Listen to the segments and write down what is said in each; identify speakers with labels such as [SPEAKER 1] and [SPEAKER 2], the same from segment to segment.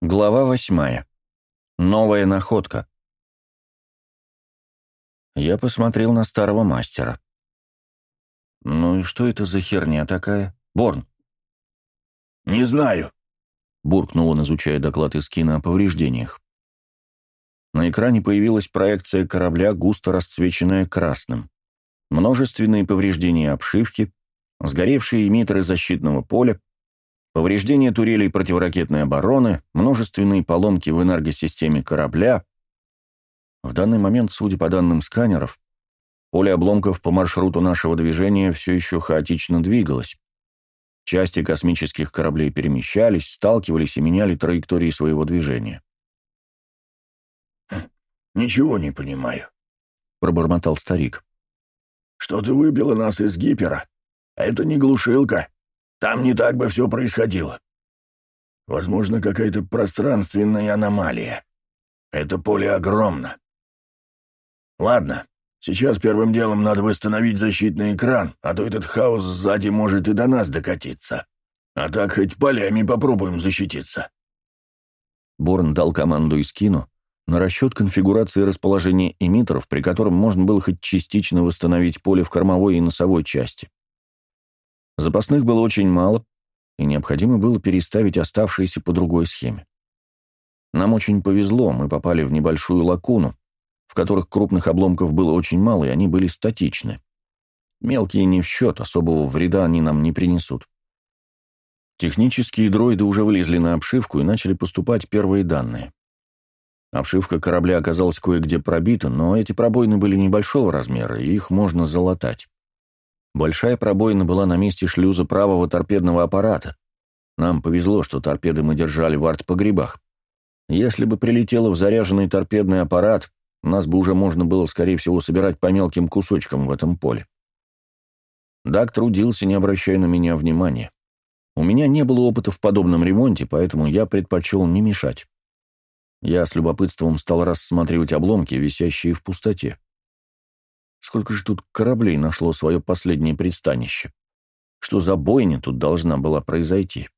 [SPEAKER 1] Глава восьмая. Новая находка. Я посмотрел на старого мастера. «Ну и что это за херня такая? Борн?»
[SPEAKER 2] «Не знаю», —
[SPEAKER 1] буркнул он, изучая доклад из кино о повреждениях. На экране появилась проекция корабля, густо расцвеченная красным. Множественные повреждения обшивки, сгоревшие эмиттеры защитного поля, повреждения турелей противоракетной обороны, множественные поломки в энергосистеме корабля. В данный момент, судя по данным сканеров, поле обломков по маршруту нашего движения все еще хаотично двигалось. Части космических кораблей перемещались, сталкивались и меняли траектории своего движения.
[SPEAKER 2] «Ничего не понимаю», —
[SPEAKER 1] пробормотал старик.
[SPEAKER 2] «Что-то выбило нас из гипера. Это не глушилка. Там не так бы все происходило. Возможно, какая-то пространственная аномалия. Это поле огромно. Ладно, сейчас первым делом надо восстановить защитный экран, а то этот хаос сзади может и до нас докатиться. А так хоть полями попробуем защититься.
[SPEAKER 1] Борн дал команду и скину на расчет конфигурации расположения эмиттеров, при котором можно было хоть частично восстановить поле в кормовой и носовой части. Запасных было очень мало, и необходимо было переставить оставшиеся по другой схеме. Нам очень повезло, мы попали в небольшую лакуну, в которых крупных обломков было очень мало, и они были статичны. Мелкие не в счет, особого вреда они нам не принесут. Технические дроиды уже вылезли на обшивку и начали поступать первые данные. Обшивка корабля оказалась кое-где пробита, но эти пробоины были небольшого размера, и их можно залатать. Большая пробоина была на месте шлюза правого торпедного аппарата. Нам повезло, что торпеды мы держали в арт-погребах. Если бы прилетело в заряженный торпедный аппарат, нас бы уже можно было, скорее всего, собирать по мелким кусочкам в этом поле. Дак трудился, не обращая на меня внимания. У меня не было опыта в подобном ремонте, поэтому я предпочел не мешать. Я с любопытством стал рассматривать обломки, висящие в пустоте. Сколько же тут кораблей нашло свое последнее пристанище? Что за бойня тут должна была произойти?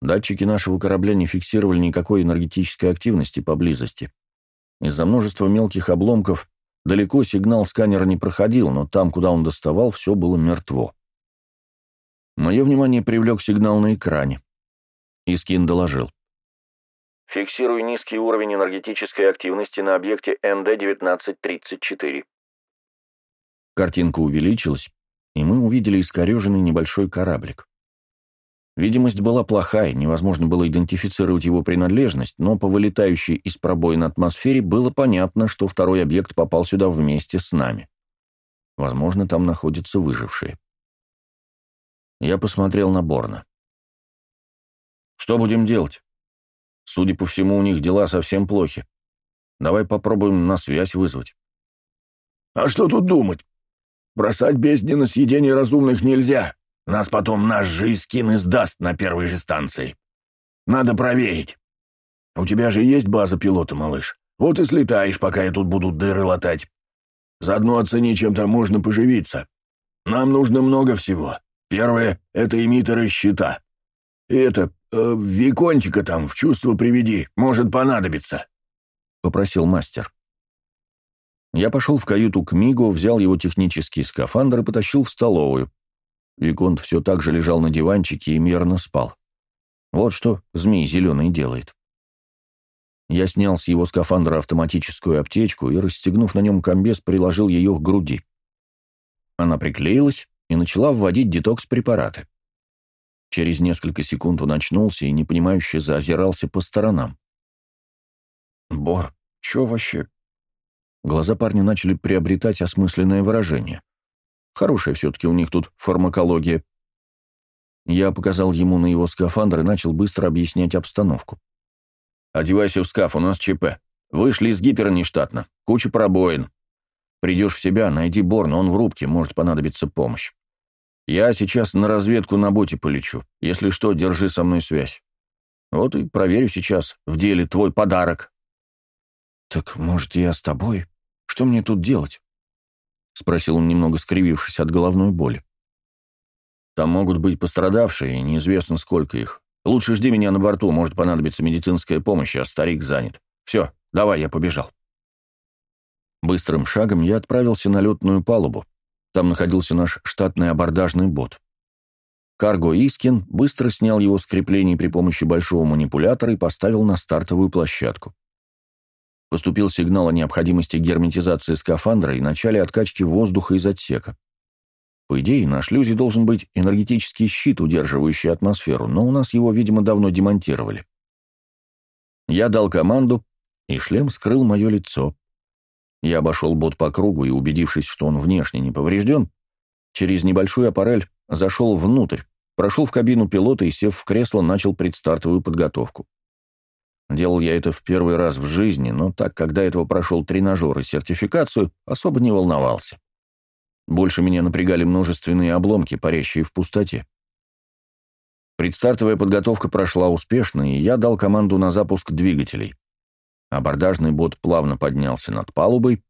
[SPEAKER 1] Датчики нашего корабля не фиксировали никакой энергетической активности поблизости. Из-за множества мелких обломков далеко сигнал сканера не проходил, но там, куда он доставал, все было мертво. Мое внимание привлек сигнал на экране. Искин доложил.
[SPEAKER 3] «Фиксирую низкий уровень энергетической активности на объекте НД-1934.
[SPEAKER 1] Картинка увеличилась, и мы увидели искореженный небольшой кораблик. Видимость была плохая, невозможно было идентифицировать его принадлежность, но по вылетающей из пробоин атмосфере было понятно, что второй объект попал сюда вместе с нами. Возможно, там находятся выжившие. Я посмотрел на Борна. «Что будем делать? Судя по всему, у них дела совсем плохи. Давай попробуем на связь вызвать».
[SPEAKER 2] «А что тут думать? Бросать бездни на съедение разумных нельзя. Нас потом наш же Искин издаст на первой же станции. Надо проверить. У тебя же есть база пилота, малыш. Вот и слетаешь, пока я тут буду дыры латать. Заодно оцени, чем там можно поживиться. Нам нужно много всего. Первое — это эмиттеры щита. И это, э, Виконтика там в чувство приведи, может понадобиться», —
[SPEAKER 1] попросил мастер. Я пошел в каюту к Мигу, взял его технический скафандр и потащил в столовую. Виконт все так же лежал на диванчике и мирно спал. Вот что змей зеленый делает. Я снял с его скафандра автоматическую аптечку и, расстегнув на нем комбез, приложил ее к груди. Она приклеилась и начала вводить детокс-препараты. Через несколько секунд он очнулся и непонимающе заозирался по сторонам.
[SPEAKER 4] «Бор, чё вообще
[SPEAKER 1] Глаза парня начали приобретать осмысленное выражение. Хорошая все-таки у них тут фармакология. Я показал ему на его скафандр и начал быстро объяснять обстановку. «Одевайся в скаф, у нас ЧП. Вышли из гипера нештатно. Куча пробоин. Придешь в себя, найди Борна, он в рубке, может понадобиться помощь. Я сейчас на разведку на боте полечу. Если что, держи со мной связь. Вот и проверю сейчас в деле твой подарок».
[SPEAKER 4] «Так, может, я с тобой?» Что мне тут делать?» — спросил он, немного скривившись от головной боли.
[SPEAKER 1] «Там могут быть пострадавшие, неизвестно, сколько их. Лучше жди меня на борту, может понадобиться медицинская помощь, а старик занят. Все, давай, я побежал». Быстрым шагом я отправился на летную палубу. Там находился наш штатный абордажный бот. Карго Искин быстро снял его с креплений при помощи большого манипулятора и поставил на стартовую площадку. Поступил сигнал о необходимости герметизации скафандра и начале откачки воздуха из отсека. По идее, на шлюзе должен быть энергетический щит, удерживающий атмосферу, но у нас его, видимо, давно демонтировали. Я дал команду, и шлем скрыл мое лицо. Я обошел бот по кругу и, убедившись, что он внешне не поврежден, через небольшую аппарель зашел внутрь, прошел в кабину пилота и, сев в кресло, начал предстартовую подготовку. Делал я это в первый раз в жизни, но так, когда этого прошел тренажер и сертификацию, особо не волновался. Больше меня напрягали множественные обломки, парящие в пустоте. Предстартовая подготовка прошла успешно, и я дал команду на запуск двигателей. Абордажный бот плавно поднялся над палубой,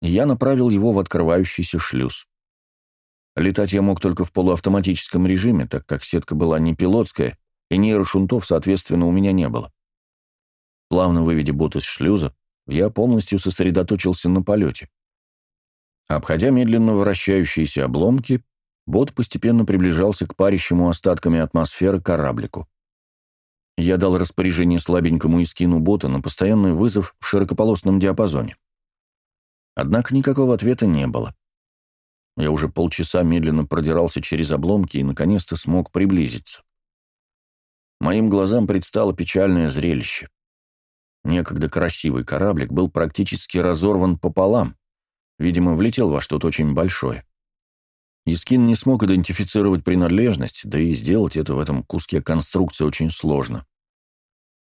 [SPEAKER 1] и я направил его в открывающийся шлюз. Летать я мог только в полуавтоматическом режиме, так как сетка была не пилотская, и нейрошунтов, соответственно, у меня не было. Плавно выведя бот из шлюза, я полностью сосредоточился на полете. Обходя медленно вращающиеся обломки, бот постепенно приближался к парящему остатками атмосферы кораблику. Я дал распоряжение слабенькому искину бота на постоянный вызов в широкополосном диапазоне. Однако никакого ответа не было. Я уже полчаса медленно продирался через обломки и наконец-то смог приблизиться. Моим глазам предстало печальное зрелище. Некогда красивый кораблик был практически разорван пополам, Видимо, влетел во что-то очень большое. Искин не смог идентифицировать принадлежность, да и сделать это в этом куске конструкции очень сложно.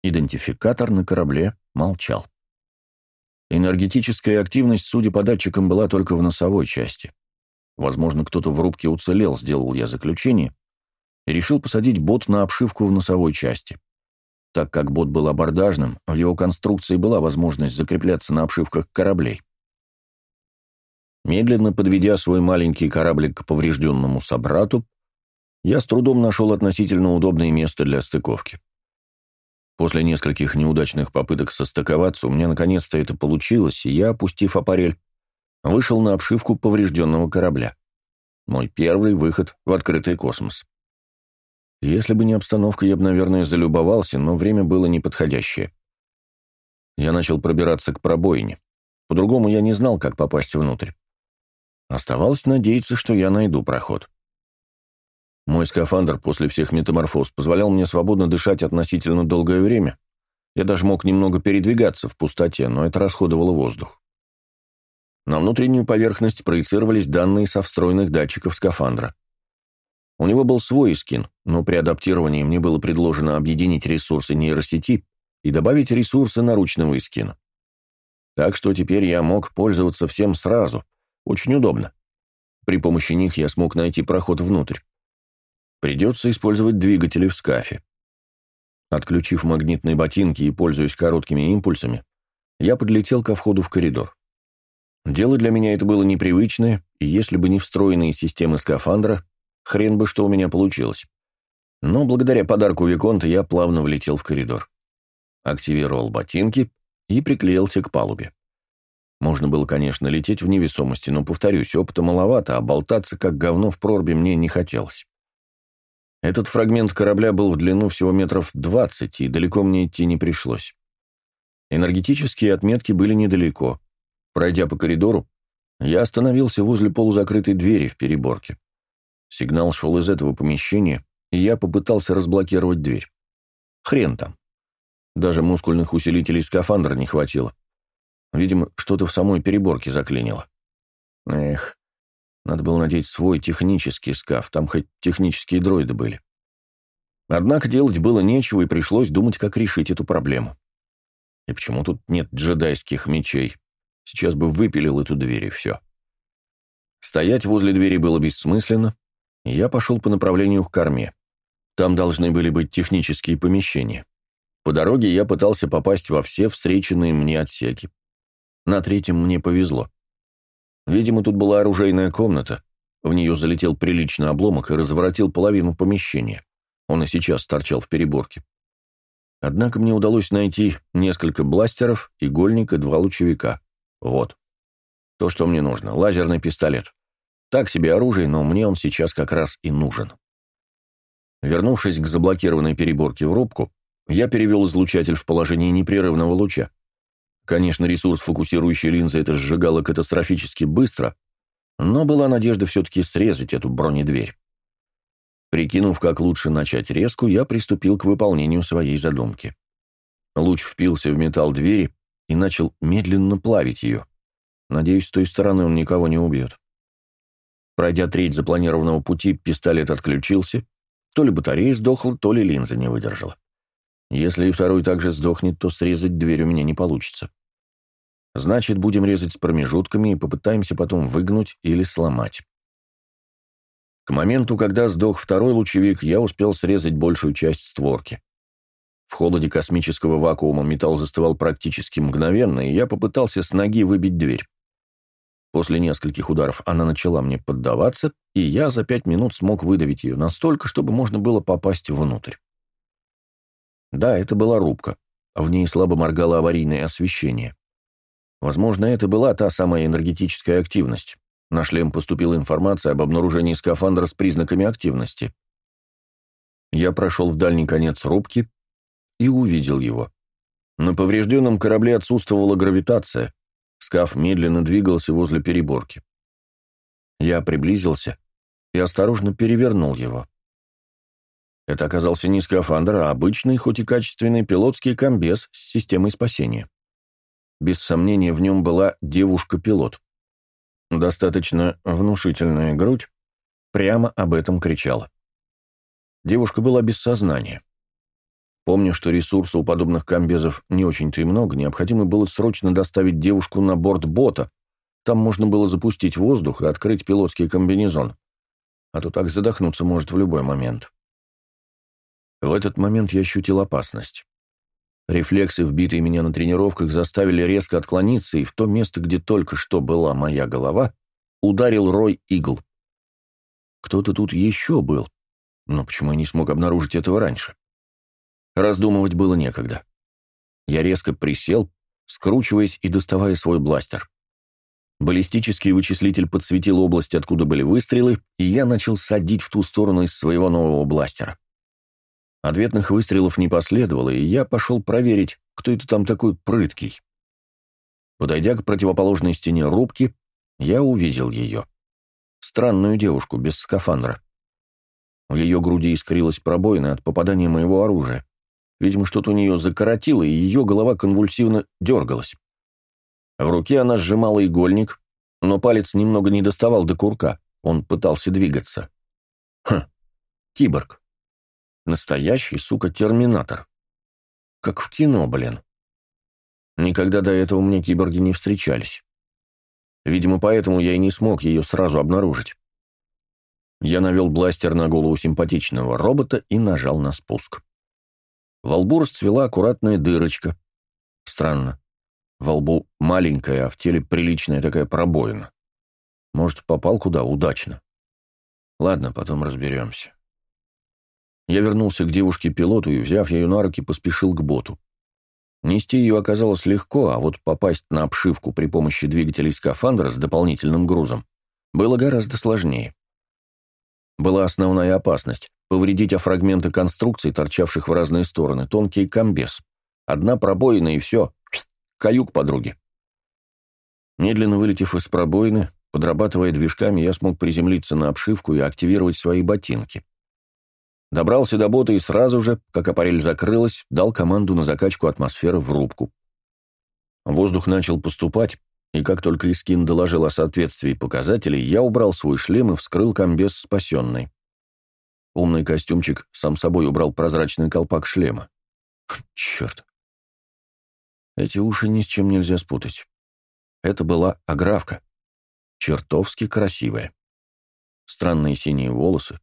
[SPEAKER 1] Идентификатор на корабле молчал. Энергетическая активность, судя по датчикам, была только в носовой части. Возможно, кто-то в рубке уцелел, сделал я заключение, и решил посадить бот на обшивку в носовой части. Так как бот был абордажным, в его конструкции была возможность закрепляться на обшивках кораблей. Медленно подведя свой маленький кораблик к поврежденному собрату, я с трудом нашел относительно удобное место для стыковки. После нескольких неудачных попыток состыковаться, у меня наконец-то это получилось, и я, опустив аппарель, вышел на обшивку поврежденного корабля. Мой первый выход в открытый космос. Если бы не обстановка, я бы, наверное, залюбовался, но время было неподходящее. Я начал пробираться к пробоине. По-другому я не знал, как попасть внутрь. Оставалось надеяться, что я найду проход. Мой скафандр после всех метаморфоз позволял мне свободно дышать относительно долгое время. Я даже мог немного передвигаться в пустоте, но это расходовало воздух. На внутреннюю поверхность проецировались данные со встроенных датчиков скафандра. У него был свой скин, но при адаптировании мне было предложено объединить ресурсы нейросети и добавить ресурсы наручного эскина. Так что теперь я мог пользоваться всем сразу — очень удобно. При помощи них я смог найти проход внутрь. Придется использовать двигатели в скафе. Отключив магнитные ботинки и пользуясь короткими импульсами, я подлетел ко входу в коридор. Дело для меня это было непривычное, и если бы не встроенные системы скафандра, хрен бы что у меня получилось. Но благодаря подарку Виконта я плавно влетел в коридор. Активировал ботинки и приклеился к палубе. Можно было, конечно, лететь в невесомости, но, повторюсь, опыта маловато, а болтаться как говно в прорубе мне не хотелось. Этот фрагмент корабля был в длину всего метров двадцать, и далеко мне идти не пришлось. Энергетические отметки были недалеко. Пройдя по коридору, я остановился возле полузакрытой двери в переборке. Сигнал шел из этого помещения, и я попытался разблокировать дверь. Хрен там. Даже мускульных усилителей скафандра не хватило. Видимо, что-то в самой переборке заклинило. Эх, надо было надеть свой технический скаф, там хоть технические дроиды были. Однако делать было нечего, и пришлось думать, как решить эту проблему. И почему тут нет джедайских мечей? Сейчас бы выпилил эту дверь, и все. Стоять возле двери было бессмысленно, я пошел по направлению к корме. Там должны были быть технические помещения. По дороге я пытался попасть во все встреченные мне отсеки. На третьем мне повезло. Видимо, тут была оружейная комната. В нее залетел приличный обломок и разворотил половину помещения. Он и сейчас торчал в переборке. Однако мне удалось найти несколько бластеров, игольник и два лучевика. Вот. То, что мне нужно. Лазерный пистолет. Так себе оружие, но мне он сейчас как раз и нужен. Вернувшись к заблокированной переборке в рубку, я перевел излучатель в положение непрерывного луча. Конечно, ресурс фокусирующей линзы это сжигало катастрофически быстро, но была надежда все-таки срезать эту бронедверь. Прикинув, как лучше начать резку, я приступил к выполнению своей задумки. Луч впился в металл двери и начал медленно плавить ее. Надеюсь, с той стороны он никого не убьет. Пройдя треть запланированного пути, пистолет отключился. То ли батарея сдохла, то ли линза не выдержала. Если и второй также сдохнет, то срезать дверь у меня не получится. Значит, будем резать с промежутками и попытаемся потом выгнуть или сломать. К моменту, когда сдох второй лучевик, я успел срезать большую часть створки. В холоде космического вакуума металл застывал практически мгновенно, и я попытался с ноги выбить дверь. После нескольких ударов она начала мне поддаваться, и я за пять минут смог выдавить ее настолько, чтобы можно было попасть внутрь. Да, это была рубка. В ней слабо моргало аварийное освещение. Возможно, это была та самая энергетическая активность. На шлем поступила информация об обнаружении скафандра с признаками активности. Я прошел в дальний конец рубки и увидел его. На поврежденном корабле отсутствовала гравитация, Скаф медленно двигался возле переборки. Я приблизился и осторожно перевернул его. Это оказался не скафандр, а обычный, хоть и качественный пилотский комбез с системой спасения. Без сомнения, в нем была девушка-пилот. Достаточно внушительная грудь прямо об этом кричала. Девушка была без сознания. Помня, что ресурса у подобных комбезов не очень-то и много, необходимо было срочно доставить девушку на борт бота. Там можно было запустить воздух и открыть пилотский комбинезон. А то так задохнуться может в любой момент. В этот момент я ощутил опасность. Рефлексы, вбитые меня на тренировках, заставили резко отклониться, и в то место, где только что была моя голова, ударил рой игл. Кто-то тут еще был, но почему я не смог обнаружить этого раньше? Раздумывать было некогда. Я резко присел, скручиваясь и доставая свой бластер. Баллистический вычислитель подсветил область, откуда были выстрелы, и я начал садить в ту сторону из своего нового бластера. Ответных выстрелов не последовало, и я пошел проверить, кто это там такой прыткий. Подойдя к противоположной стене рубки, я увидел ее. Странную девушку без скафандра. В ее груди искрилась пробоина от попадания моего оружия. Видимо, что-то у нее закоротило, и ее голова конвульсивно дергалась. В руке она сжимала игольник, но палец немного не доставал до курка. Он пытался двигаться. Хм, киборг. Настоящий, сука, терминатор. Как в кино, блин. Никогда до этого мне киборги не встречались. Видимо, поэтому я и не смог ее сразу обнаружить. Я навел бластер на голову симпатичного робота и нажал на спуск. Во лбу расцвела аккуратная дырочка. Странно. Во лбу маленькая, а в теле приличная такая пробоина. Может, попал куда удачно. Ладно, потом разберемся. Я вернулся к девушке-пилоту и, взяв ее на руки, поспешил к боту. Нести ее оказалось легко, а вот попасть на обшивку при помощи двигателей скафандра с дополнительным грузом было гораздо сложнее. Была основная опасность повредить о фрагменты конструкций, торчавших в разные стороны, тонкий комбез. Одна пробоина и все. Каюк подруги. Медленно вылетев из пробоины, подрабатывая движками, я смог приземлиться на обшивку и активировать свои ботинки. Добрался до бота и сразу же, как аппарель закрылась, дал команду на закачку атмосферы в рубку. Воздух начал поступать, и как только Искин доложил о соответствии показателей, я убрал свой шлем и вскрыл комбез спасенной. Умный костюмчик сам собой убрал прозрачный колпак шлема. Черт. Эти уши ни с чем нельзя спутать. Это была аграфка. Чертовски красивая. Странные синие волосы.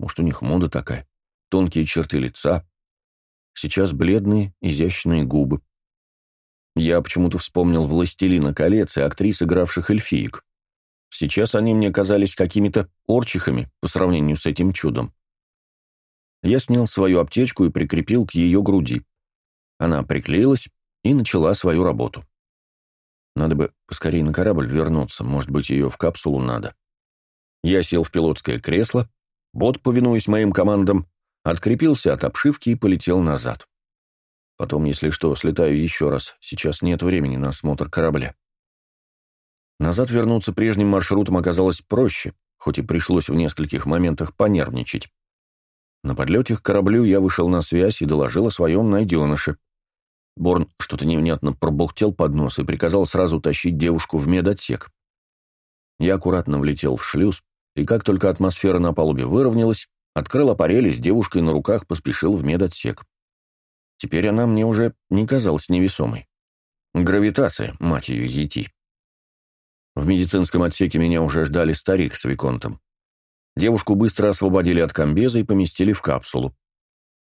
[SPEAKER 1] Может, у них мода такая. Тонкие черты лица. Сейчас бледные, изящные губы. Я почему-то вспомнил «Властелина колец» и актрис, игравших эльфиек. Сейчас они мне казались какими-то орчихами по сравнению с этим чудом. Я снял свою аптечку и прикрепил к ее груди. Она приклеилась и начала свою работу. Надо бы поскорее на корабль вернуться, может быть, ее в капсулу надо. Я сел в пилотское кресло, бот, повинуясь моим командам, открепился от обшивки и полетел назад. Потом, если что, слетаю еще раз, сейчас нет времени на осмотр корабля. Назад вернуться прежним маршрутом оказалось проще, хоть и пришлось в нескольких моментах понервничать. На подлете к кораблю я вышел на связь и доложил о своем найденыше. Борн что-то невнятно пробухтел под нос и приказал сразу тащить девушку в медотсек. Я аккуратно влетел в шлюз, и как только атмосфера на палубе выровнялась, открыл аппарель с девушкой на руках поспешил в медотсек. Теперь она мне уже не казалась невесомой. Гравитация, мать ее, ети. В медицинском отсеке меня уже ждали старик с Виконтом. Девушку быстро освободили от комбеза и поместили в капсулу.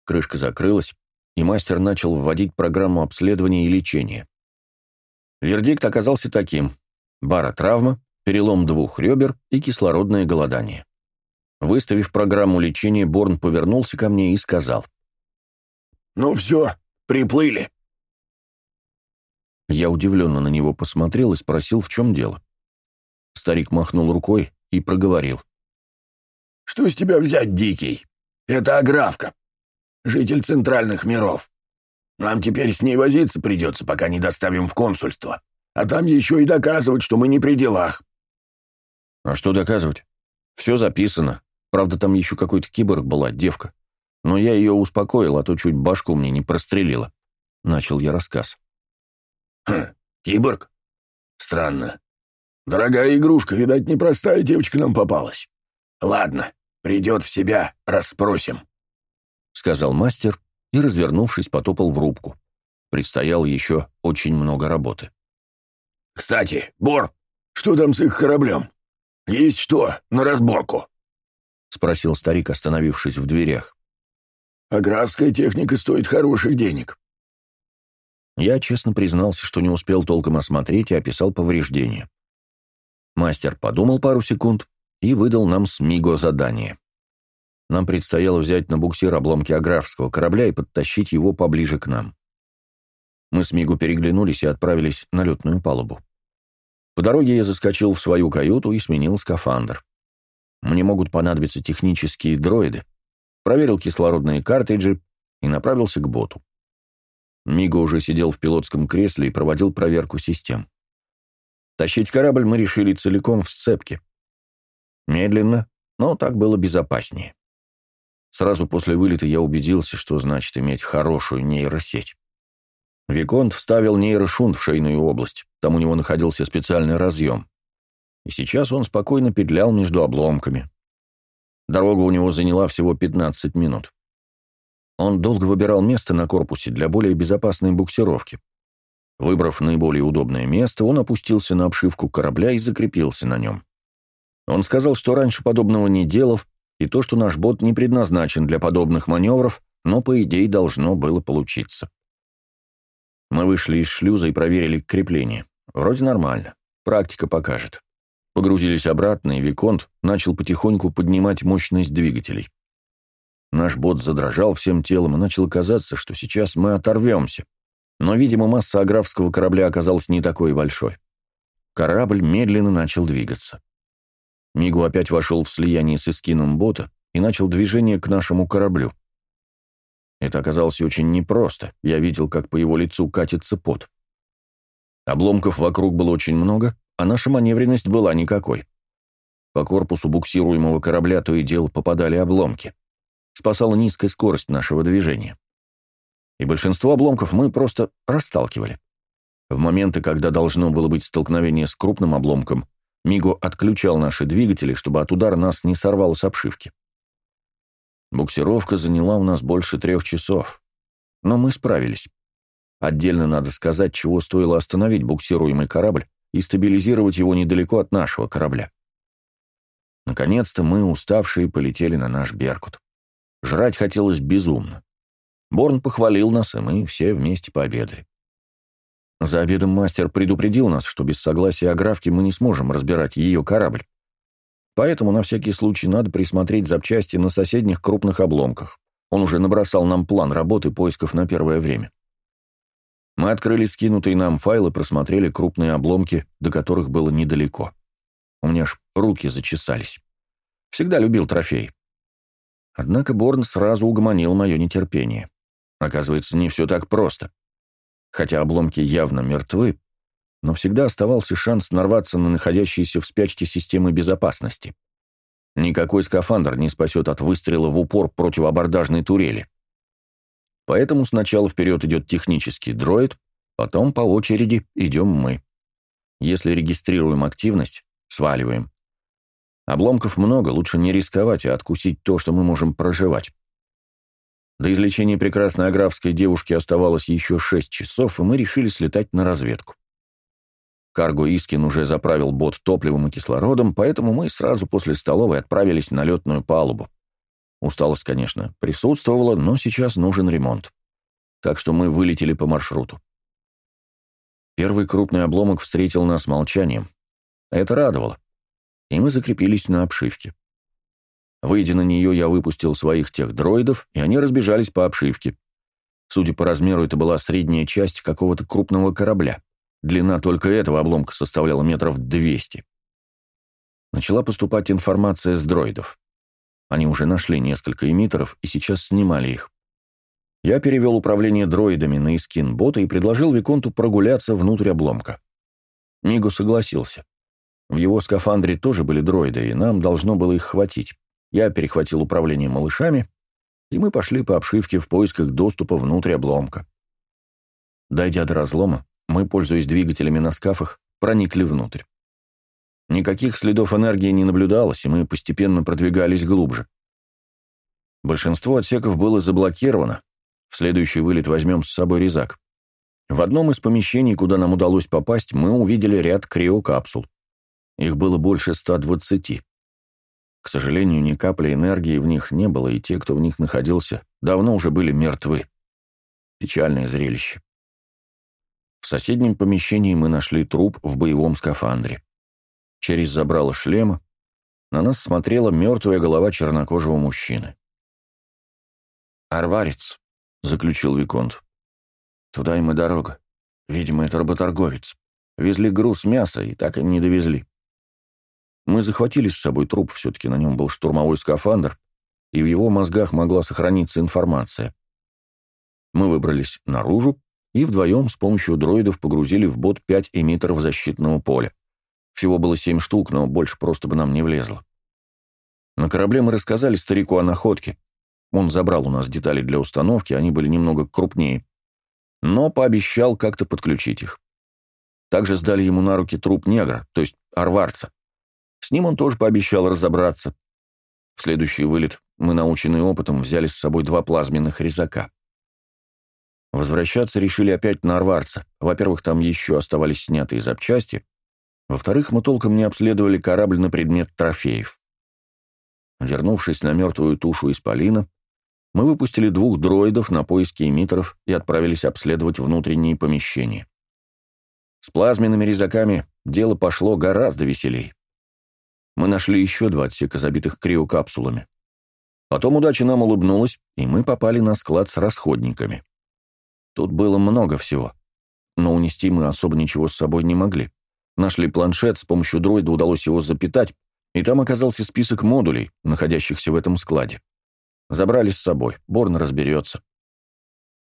[SPEAKER 1] Крышка закрылась, и мастер начал вводить программу обследования и лечения. Вердикт оказался таким. Баротравма, перелом двух ребер и кислородное голодание. Выставив программу лечения, Борн повернулся ко мне и сказал.
[SPEAKER 2] «Ну все, приплыли».
[SPEAKER 1] Я удивленно на него посмотрел и спросил, в чем дело. Старик махнул рукой и проговорил.
[SPEAKER 2] «Что с тебя взять, Дикий? Это Аграфка житель центральных миров. Нам теперь с ней возиться придется, пока не доставим в консульство. А там еще и доказывать, что мы не при делах».
[SPEAKER 1] «А что доказывать? Все записано. Правда, там еще какой-то киборг была, девка. Но я ее успокоил, а то чуть башку мне не прострелила». Начал я рассказ.
[SPEAKER 2] «Хм, киборг? Странно. Дорогая игрушка, видать, непростая девочка нам попалась. Ладно, придет в себя, расспросим»
[SPEAKER 1] сказал мастер и, развернувшись, потопал в рубку. Предстояло еще очень много работы.
[SPEAKER 2] «Кстати, Бор, что там с их кораблем? Есть что на разборку?» — спросил старик, остановившись в дверях. «А графская техника стоит хороших денег».
[SPEAKER 1] Я честно признался, что не успел толком осмотреть и описал повреждения. Мастер подумал пару секунд и выдал нам с Миго задание. Нам предстояло взять на буксир обломки аграфского корабля и подтащить его поближе к нам. Мы с Мигу переглянулись и отправились на летную палубу. По дороге я заскочил в свою каюту и сменил скафандр. Мне могут понадобиться технические дроиды. Проверил кислородные картриджи и направился к боту. Мига уже сидел в пилотском кресле и проводил проверку систем. Тащить корабль мы решили целиком в сцепке. Медленно, но так было безопаснее. Сразу после вылета я убедился, что значит иметь хорошую нейросеть. Виконт вставил нейрошунт в шейную область, там у него находился специальный разъем. И сейчас он спокойно петлял между обломками. Дорога у него заняла всего 15 минут. Он долго выбирал место на корпусе для более безопасной буксировки. Выбрав наиболее удобное место, он опустился на обшивку корабля и закрепился на нем. Он сказал, что раньше подобного не делал, и то, что наш бот не предназначен для подобных маневров, но, по идее, должно было получиться. Мы вышли из шлюза и проверили крепление. Вроде нормально. Практика покажет. Погрузились обратно, и Виконт начал потихоньку поднимать мощность двигателей. Наш бот задрожал всем телом, и начал казаться, что сейчас мы оторвемся. Но, видимо, масса аграфского корабля оказалась не такой большой. Корабль медленно начал двигаться. Мигу опять вошел в слияние с эскином бота и начал движение к нашему кораблю. Это оказалось очень непросто, я видел, как по его лицу катится пот. Обломков вокруг было очень много, а наша маневренность была никакой. По корпусу буксируемого корабля то и дело попадали обломки. Спасала низкая скорость нашего движения. И большинство обломков мы просто расталкивали. В моменты, когда должно было быть столкновение с крупным обломком, Миго отключал наши двигатели, чтобы от удара нас не сорвало с обшивки. Буксировка заняла у нас больше трех часов. Но мы справились. Отдельно надо сказать, чего стоило остановить буксируемый корабль и стабилизировать его недалеко от нашего корабля. Наконец-то мы, уставшие, полетели на наш Беркут. Жрать хотелось безумно. Борн похвалил нас, и мы все вместе пообедали. За обедом мастер предупредил нас, что без согласия Аграфки мы не сможем разбирать ее корабль. Поэтому на всякий случай надо присмотреть запчасти на соседних крупных обломках. Он уже набросал нам план работы поисков на первое время. Мы открыли скинутые нам файлы, просмотрели крупные обломки, до которых было недалеко. У меня аж руки зачесались. Всегда любил трофей. Однако Борн сразу угомонил мое нетерпение. Оказывается, не все так просто. Хотя обломки явно мертвы, но всегда оставался шанс нарваться на находящиеся в спячке системы безопасности. Никакой скафандр не спасет от выстрела в упор противоабордажной турели. Поэтому сначала вперед идет технический дроид, потом по очереди идем мы. Если регистрируем активность, сваливаем. Обломков много, лучше не рисковать, а откусить то, что мы можем проживать. До излечения прекрасной аграфской девушки оставалось еще шесть часов, и мы решили слетать на разведку. Карго Искин уже заправил бот топливом и кислородом, поэтому мы сразу после столовой отправились на летную палубу. Усталость, конечно, присутствовала, но сейчас нужен ремонт. Так что мы вылетели по маршруту. Первый крупный обломок встретил нас молчанием. Это радовало. И мы закрепились на обшивке. Выйдя на нее, я выпустил своих тех дроидов, и они разбежались по обшивке. Судя по размеру, это была средняя часть какого-то крупного корабля. Длина только этого обломка составляла метров 200. Начала поступать информация с дроидов. Они уже нашли несколько эмиттеров и сейчас снимали их. Я перевел управление дроидами на искин бота и предложил Виконту прогуляться внутрь обломка. Мигу согласился. В его скафандре тоже были дроиды, и нам должно было их хватить. Я перехватил управление малышами, и мы пошли по обшивке в поисках доступа внутрь обломка. Дойдя до разлома, мы, пользуясь двигателями на скафах, проникли внутрь. Никаких следов энергии не наблюдалось, и мы постепенно продвигались глубже. Большинство отсеков было заблокировано. В следующий вылет возьмем с собой резак. В одном из помещений, куда нам удалось попасть, мы увидели ряд криокапсул. Их было больше 120. К сожалению, ни капли энергии в них не было, и те, кто в них находился, давно уже были мертвы. Печальное зрелище. В соседнем помещении мы нашли труп в боевом скафандре. Через забрало шлема на нас смотрела мертвая голова чернокожего мужчины. «Арварец», — заключил Виконт. «Туда им и дорога. Видимо, это работорговец. Везли груз мяса и так и не довезли. Мы захватили с собой труп, все-таки на нем был штурмовой скафандр, и в его мозгах могла сохраниться информация. Мы выбрались наружу и вдвоем с помощью дроидов погрузили в бот пять эмиттеров защитного поля. Всего было семь штук, но больше просто бы нам не влезло. На корабле мы рассказали старику о находке. Он забрал у нас детали для установки, они были немного крупнее. Но пообещал как-то подключить их. Также сдали ему на руки труп негра, то есть арварца. С ним он тоже пообещал разобраться. В следующий вылет мы, наученные опытом, взяли с собой два плазменных резака. Возвращаться решили опять на Арварца. Во-первых, там еще оставались снятые запчасти, во-вторых, мы толком не обследовали корабль на предмет трофеев. Вернувшись на мертвую тушу Исполина, мы выпустили двух дроидов на поиски эмиттеров и отправились обследовать внутренние помещения. С плазменными резаками дело пошло гораздо веселей. Мы нашли еще два отсека, забитых криокапсулами. Потом удача нам улыбнулась, и мы попали на склад с расходниками. Тут было много всего, но унести мы особо ничего с собой не могли. Нашли планшет, с помощью дроида удалось его запитать, и там оказался список модулей, находящихся в этом складе. Забрали с собой, Борн разберется.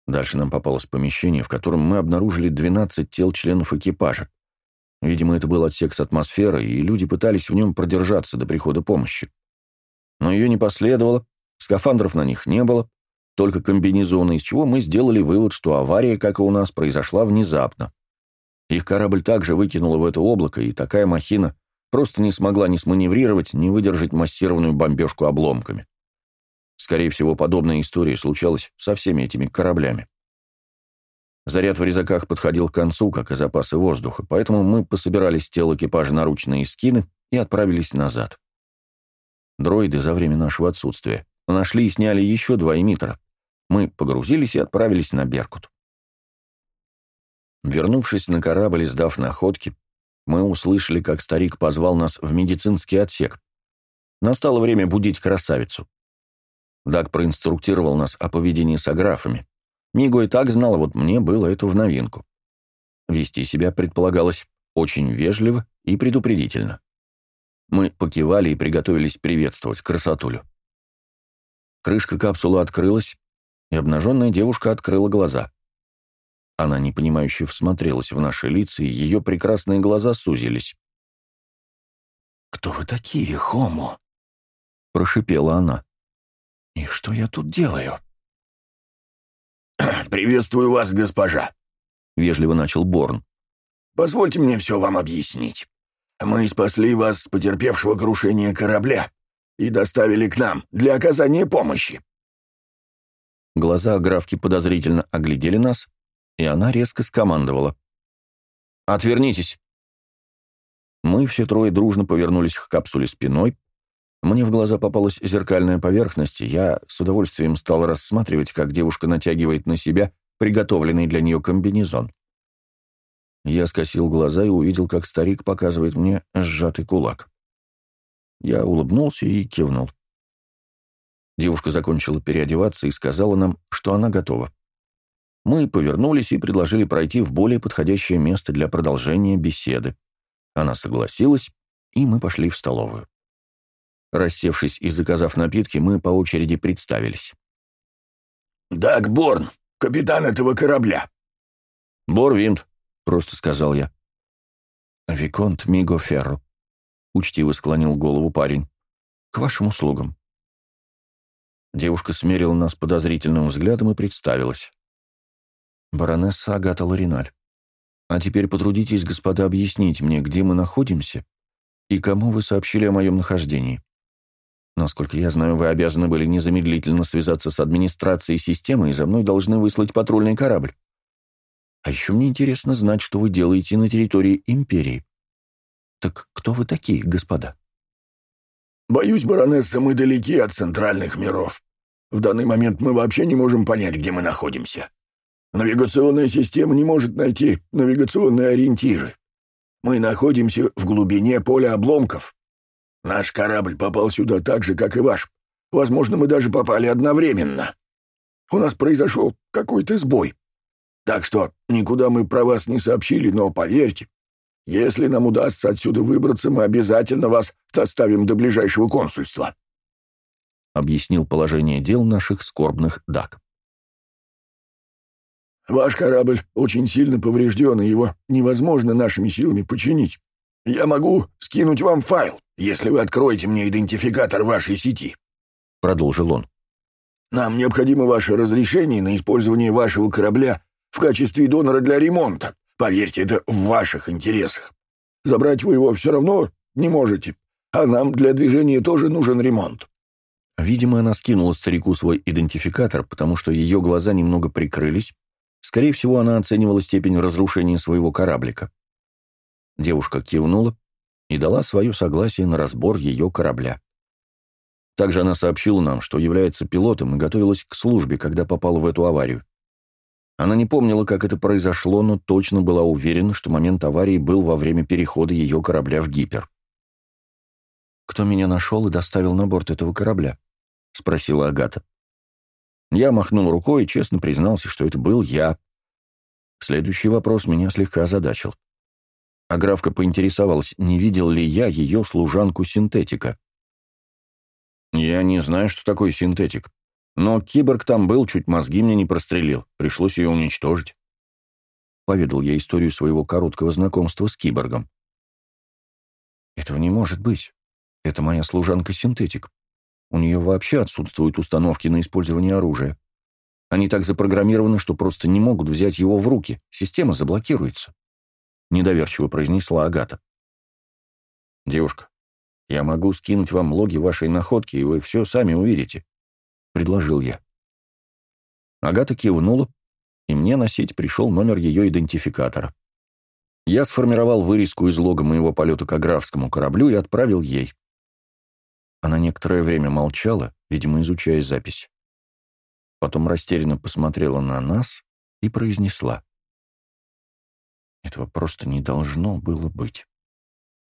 [SPEAKER 1] Дальше нам попалось помещение, в котором мы обнаружили 12 тел членов экипажа. Видимо, это был отсек с атмосферой, и люди пытались в нем продержаться до прихода помощи. Но ее не последовало, скафандров на них не было, только комбинезоны, из чего мы сделали вывод, что авария, как и у нас, произошла внезапно. Их корабль также выкинуло в это облако, и такая махина просто не смогла ни сманеврировать, ни выдержать массированную бомбежку обломками. Скорее всего, подобная история случалась со всеми этими кораблями. Заряд в резаках подходил к концу, как и запасы воздуха, поэтому мы пособирали с тел экипажа наручные скины и отправились назад. Дроиды за время нашего отсутствия нашли и сняли еще два эмиттера. Мы погрузились и отправились на Беркут. Вернувшись на корабль и сдав находки, мы услышали, как старик позвал нас в медицинский отсек. Настало время будить красавицу. Даг проинструктировал нас о поведении с аграфами. Миго и так знала, вот мне было это в новинку. Вести себя предполагалось очень вежливо и предупредительно. Мы покивали и приготовились приветствовать красотулю. Крышка капсулы открылась, и обнаженная девушка открыла глаза. Она непонимающе всмотрелась в наши лица, и ее прекрасные глаза сузились.
[SPEAKER 2] «Кто вы такие, Хомо?»
[SPEAKER 1] — прошипела она.
[SPEAKER 2] «И что я тут делаю?» «Приветствую вас, госпожа», — вежливо начал Борн. «Позвольте мне все вам объяснить. Мы спасли вас с потерпевшего крушения корабля и доставили к нам для оказания помощи».
[SPEAKER 1] Глаза графки подозрительно оглядели нас, и она резко скомандовала. «Отвернитесь!» Мы все трое дружно повернулись к капсуле спиной. Мне в глаза попалась зеркальная поверхность, и я с удовольствием стал рассматривать, как девушка натягивает на себя приготовленный для нее комбинезон. Я скосил глаза и увидел, как старик показывает мне сжатый кулак. Я улыбнулся и кивнул. Девушка закончила переодеваться и сказала нам, что она готова. Мы повернулись и предложили пройти в более подходящее место для продолжения беседы. Она согласилась, и мы пошли в столовую. Рассевшись и заказав напитки, мы по очереди представились.
[SPEAKER 2] «Даг Борн, капитан этого корабля».
[SPEAKER 1] «Борвинд», — просто сказал я.
[SPEAKER 4] «Виконт Миго Ферро», — учтиво склонил голову парень. «К вашим услугам».
[SPEAKER 1] Девушка смерила нас подозрительным взглядом и представилась.
[SPEAKER 4] «Баронесса Агата Лариналь. А теперь потрудитесь, господа, объяснить мне, где мы находимся и кому вы сообщили о моем нахождении. Насколько я знаю, вы обязаны были незамедлительно связаться с администрацией системы и за мной должны выслать патрульный корабль. А еще мне интересно знать, что вы делаете на территории Империи. Так кто вы такие, господа?»
[SPEAKER 2] «Боюсь, баронесса, мы далеки от центральных миров. В данный момент мы вообще не можем понять, где мы находимся. Навигационная система не может найти навигационные ориентиры. Мы находимся в глубине поля обломков. Наш корабль попал сюда так же, как и ваш. Возможно, мы даже попали одновременно. У нас произошел какой-то сбой. Так что никуда мы про вас не сообщили, но поверьте, если нам удастся отсюда выбраться, мы обязательно вас доставим до ближайшего консульства», —
[SPEAKER 1] объяснил положение дел наших скорбных дак.
[SPEAKER 2] «Ваш корабль очень сильно поврежден, и его невозможно нашими силами починить. Я могу скинуть вам файл, если вы откроете мне идентификатор вашей сети», — продолжил он. «Нам необходимо ваше разрешение на использование вашего корабля в качестве донора для ремонта. Поверьте, это в ваших интересах. Забрать вы его все равно не можете, а нам для движения тоже нужен ремонт».
[SPEAKER 1] Видимо, она скинула старику свой идентификатор, потому что ее глаза немного прикрылись. Скорее всего, она оценивала степень разрушения своего кораблика. Девушка кивнула и дала свое согласие на разбор ее корабля. Также она сообщила нам, что является пилотом и готовилась к службе, когда попала в эту аварию. Она не помнила, как это произошло, но точно была уверена, что момент аварии был во время перехода ее корабля в гипер.
[SPEAKER 4] «Кто меня нашел и доставил на борт этого корабля?» — спросила Агата.
[SPEAKER 1] Я махнул рукой и честно признался, что это был я. Следующий вопрос меня слегка озадачил. А графка поинтересовалась, не видел ли я ее служанку-синтетика. «Я не знаю, что такое синтетик», но киборг там был, чуть мозги мне не прострелил. Пришлось ее уничтожить. Поведал я историю своего короткого знакомства с киборгом.
[SPEAKER 4] Этого не может быть. Это моя служанка-синтетик. У нее вообще отсутствуют установки на использование оружия. Они так запрограммированы, что просто не могут взять его в руки. Система заблокируется. Недоверчиво произнесла Агата. Девушка, я могу скинуть вам логи вашей находки, и вы все сами увидите. — предложил я. Агата кивнула, и мне на сеть пришел номер ее идентификатора. Я сформировал вырезку из лога моего полета к Аграфскому кораблю и отправил ей. Она некоторое время молчала, видимо, изучая запись. Потом растерянно посмотрела на нас и произнесла. Этого просто не должно было быть.